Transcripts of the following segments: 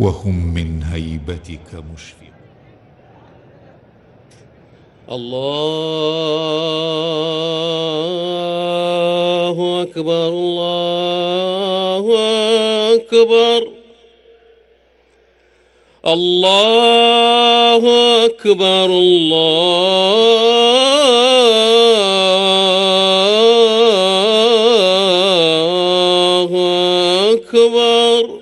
وهم من هيبتك مشفقون. الله أكبر الله أكبر. الله أكبر الله أكبر.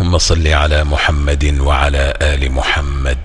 اللهم صل على محمد وعلى آل محمد.